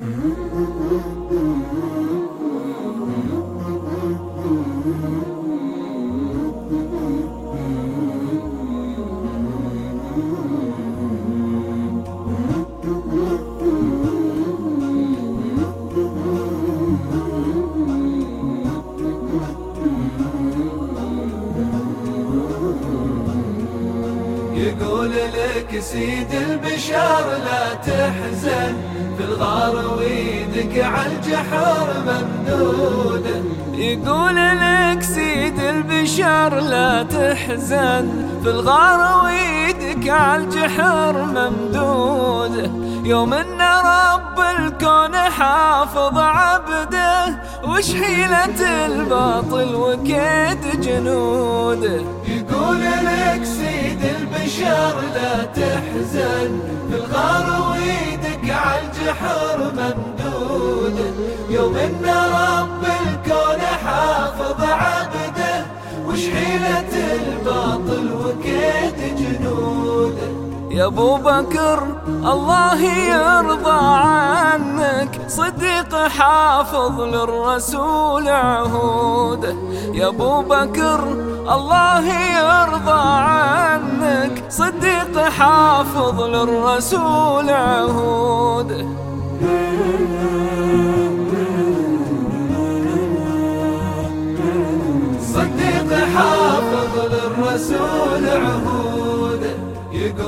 Mm-hmm. يقول لك سيد البشار لا تحزن في الغار ويدك عالجحر ممدود. يقول لك سيد البشار لا تحزن في الغار ويدك عالجحر ممدود. يوم إن رب الكون حافظ عبده وش حيلة الباطل وكيد جنوده يقول لك سيد البشر لا تحزن في الغار ويدك عالجحر ممدود. يوم إن رب الكون حافظ عبده وش حيلة الباطل يا أبو بكر الله يرضى عنك. صديق حافظ للرسول عهوده يا أبو بكر الله يرضى عنك. صديق حافظ للرسول عهوده صديق حافظ للرسول عهوده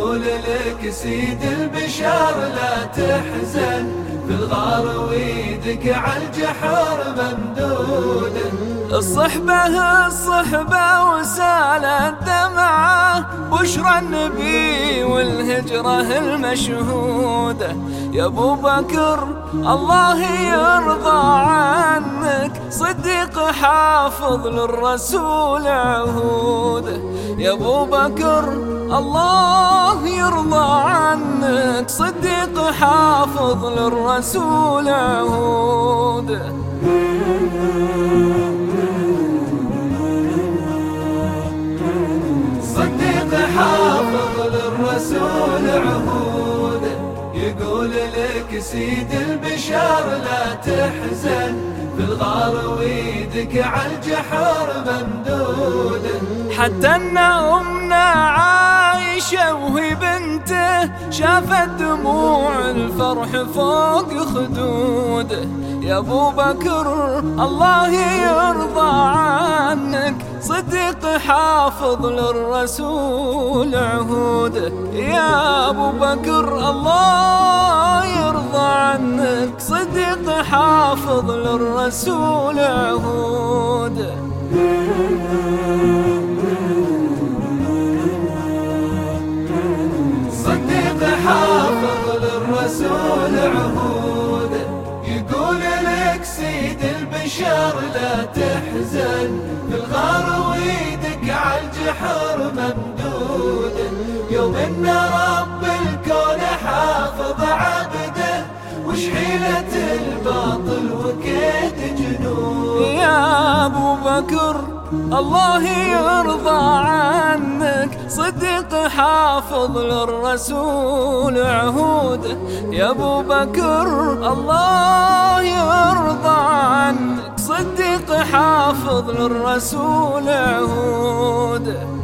يقول لك سيد البشار لا تحزن في الغار ويدك عالجحر ممدود. الصحبة الصحبة وسال الدمعة بشرى النبي والهجرة المشهودة يا أبو بكر الله يرضى عنك. صديق حافظ للرسول عهوده يا أبو بكر الله يرضى عنك. صديق حافظ للرسول عهوده صديق حافظ للرسول عهوده يقول لك سيد البشار لا تحزن في الغار ويدك عالجحر ممدود. حتى أن امنا عايشه وهي بنته شافت دموع الفرح فوق خدوده يا أبو بكر الله يرضى عنك. صديق حافظ للرسول عهوده يا أبو بكر الله يرضى عنك. صديق حافظ للرسول عهوده سيد البشر لا تحزن في الغار ويدك عالجحر ممدود. يوم إن رب الكون حافظ عبده وش حيلة الباطل وكيد جنود. يا أبو بكر الله يرضى عنك. صديق حافظ للرسول عهوده يا أبو بكر الله يرضى حافظ للرسول عهوده